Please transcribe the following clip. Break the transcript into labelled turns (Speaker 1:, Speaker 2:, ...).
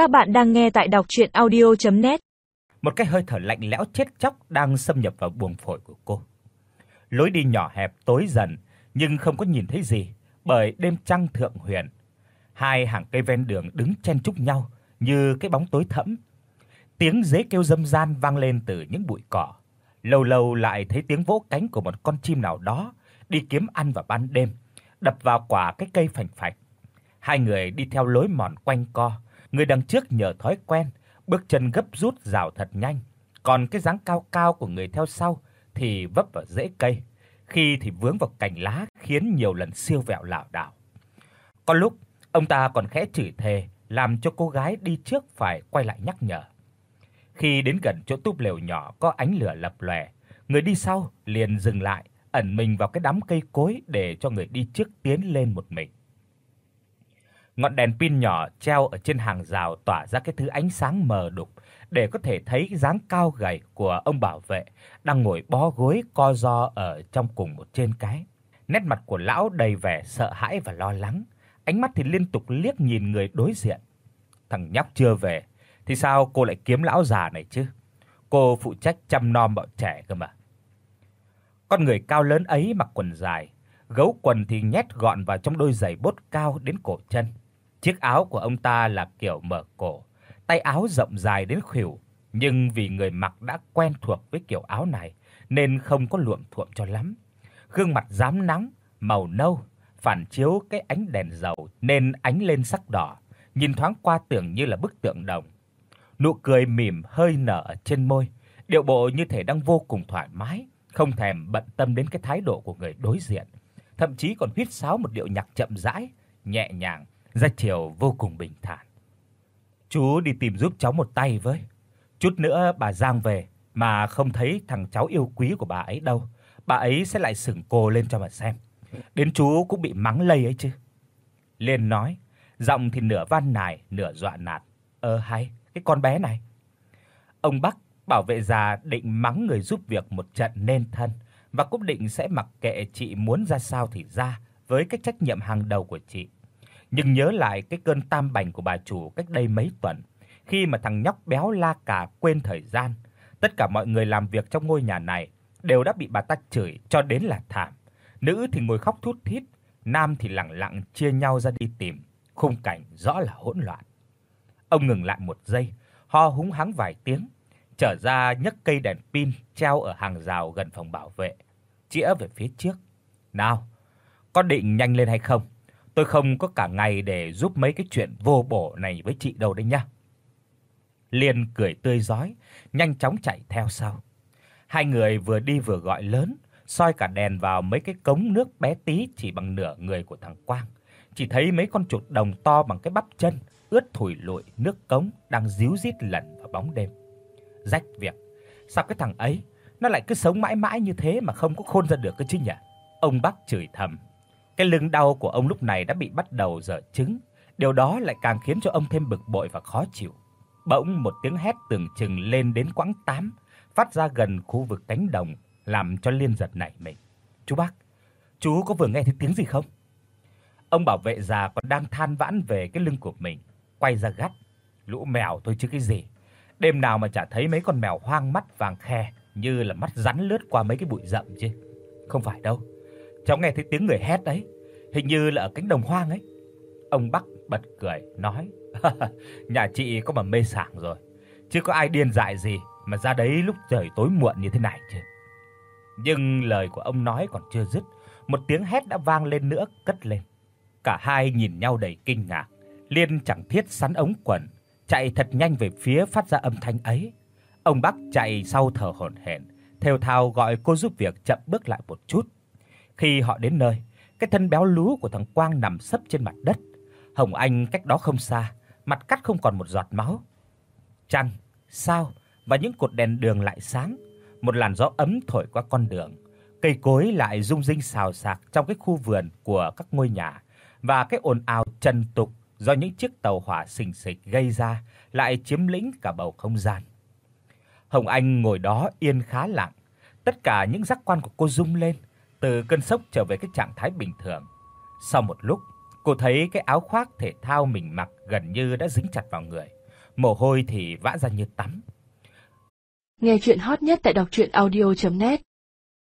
Speaker 1: Các bạn đang nghe tại đọc audio net
Speaker 2: Một cái hơi thở lạnh lẽo chết chóc đang xâm nhập vào buồng phổi của cô. Lối đi nhỏ hẹp tối dần nhưng không có nhìn thấy gì bởi đêm trăng thượng huyền. Hai hàng cây ven đường đứng chen chúc nhau như cái bóng tối thẫm. Tiếng dế kêu râm ran vang lên từ những bụi cỏ. Lâu lâu lại thấy tiếng vỗ cánh của một con chim nào đó đi kiếm ăn vào ban đêm, đập vào quả cái cây phành phạch. Hai người đi theo lối mòn quanh co, người đằng trước nhờ thói quen, bước chân gấp rút rảo thật nhanh, còn cái dáng cao cao của người theo sau thì vấp vào rễ cây, khi thì vướng vào cành lá khiến nhiều lần siêu vẹo lảo đảo. Có lúc ông ta còn khẽ chửi thề, làm cho cô gái đi trước phải quay lại nhắc nhở. Khi đến gần chỗ túp lều nhỏ có ánh lửa lập lòe, người đi sau liền dừng lại, ẩn mình vào cái đám cây cối để cho người đi trước tiến lên một mình. Ngọn đèn pin nhỏ treo ở trên hàng rào tỏa ra cái thứ ánh sáng mờ đục để có thể thấy dáng cao gầy của ông bảo vệ đang ngồi bó gối co ro ở trong cùng một trên cái. Nét mặt của lão đầy vẻ sợ hãi và lo lắng, ánh mắt thì liên tục liếc nhìn người đối diện. Thằng nhóc chưa về thì sao cô lại kiếm lão già này chứ? Cô phụ trách chăm nom bọn trẻ cơ mà. Con người cao lớn ấy mặc quần dài, gấu quần thì nhét gọn vào trong đôi giày bốt cao đến cổ chân. Chiếc áo của ông ta là kiểu mở cổ, tay áo rộng dài đến khuỷu, nhưng vì người mặc đã quen thuộc với kiểu áo này nên không có luộm thuộm cho lắm. Gương mặt rám nắng, màu nâu, phản chiếu cái ánh đèn dầu nên ánh lên sắc đỏ, nhìn thoáng qua tưởng như là bức tượng đồng. Nụ cười mỉm hơi nở trên môi, điệu bộ như thể đang vô cùng thoải mái, không thèm bận tâm đến cái thái độ của người đối diện, thậm chí còn huýt sáo một điệu nhạc chậm rãi, nhẹ nhàng ra chiều vô cùng bình thản. Chú đi tìm giúp cháu một tay với. Chút nữa bà Giang về mà không thấy thằng cháu yêu quý của bà ấy đâu, bà ấy sẽ lại sừng cô lên cho mà xem. Đến chú cũng bị mắng lây ấy chứ. Liên nói, giọng thì nửa van nài, nửa dọa nạt. Ơ hay, cái con bé này. Ông Bắc bảo vệ già định mắng người giúp việc một trận nên thân và cũng định sẽ mặc kệ chị muốn ra sao thì ra với cái trách nhiệm hàng đầu của chị nhưng nhớ lại cái cơn tam bành của bà chủ cách đây mấy tuần, khi mà thằng nhóc béo la cả quên thời gian, tất cả mọi người làm việc trong ngôi nhà này đều đã bị bà ta chửi cho đến là thảm. Nữ thì ngồi khóc thút thít, nam thì lặng lặng chia nhau ra đi tìm, khung cảnh rõ là hỗn loạn. Ông ngừng lại một giây, ho húng hắng vài tiếng, trở ra nhấc cây đèn pin treo ở hàng rào gần phòng bảo vệ, chĩa về phía trước. "Nào, có định nhanh lên hay không?" Tôi không có cả ngày để giúp mấy cái chuyện vô bổ này với chị đâu đấy nhá." Liên cười tươi rói, nhanh chóng chạy theo sau. Hai người vừa đi vừa gọi lớn, soi cả đèn vào mấy cái cống nước bé tí chỉ bằng nửa người của thằng Quang. Chỉ thấy mấy con chuột đồng to bằng cái bắp chân, ướt thủi lụi nước cống đang díu dít lẩn vào bóng đêm. Rách việc, sao cái thằng ấy nó lại cứ sống mãi mãi như thế mà không có khôn ra được cơ chứ nhỉ? Ông Bắc chửi thầm, cái lưng đau của ông lúc này đã bị bắt đầu dở chứng, điều đó lại càng khiến cho ông thêm bực bội và khó chịu. Bỗng một tiếng hét tưởng chừng lên đến quãng 8, phát ra gần khu vực cánh đồng, làm cho Liên giật nảy mình. "Chú bác, chú có vừa nghe thấy tiếng gì không?" Ông bảo vệ già còn đang than vãn về cái lưng của mình, quay ra gắt, "Lũ mèo thôi chứ cái gì. Đêm nào mà chả thấy mấy con mèo hoang mắt vàng khe như là mắt rắn lướt qua mấy cái bụi rậm chứ. Không phải đâu cháu nghe thấy tiếng người hét đấy, hình như là ở cánh đồng hoang ấy." Ông Bắc bật cười nói: "Nhà chị có mà mê sảng rồi, chứ có ai điên dại gì mà ra đấy lúc trời tối muộn như thế này chứ." Nhưng lời của ông nói còn chưa dứt, một tiếng hét đã vang lên nữa cất lên. Cả hai nhìn nhau đầy kinh ngạc, Liên chẳng thiết sắn ống quần, chạy thật nhanh về phía phát ra âm thanh ấy. Ông Bắc chạy sau thở hổn hển, theo thao gọi cô giúp việc chậm bước lại một chút. Khi họ đến nơi, cái thân béo lú của thằng Quang nằm sấp trên mặt đất, Hồng Anh cách đó không xa, mặt cắt không còn một giọt máu. Trăng, sao? Và những cột đèn đường lại sáng, một làn gió ấm thổi qua con đường, cây cối lại rung rinh xào xạc trong cái khu vườn của các ngôi nhà. Và cái ồn ào trần tục do những chiếc tàu hỏa xình xịch gây ra lại chiếm lĩnh cả bầu không gian. Hồng Anh ngồi đó yên khá lặng, tất cả những giác quan của cô rung lên, từ cơn sốc trở về cái trạng thái bình thường. Sau một lúc, cô thấy cái áo khoác thể thao mình mặc gần như đã dính chặt vào người. mồ hôi thì vã ra như tắm.
Speaker 3: Nghe truyện hot nhất tại doctruyenaudio.net